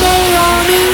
れを見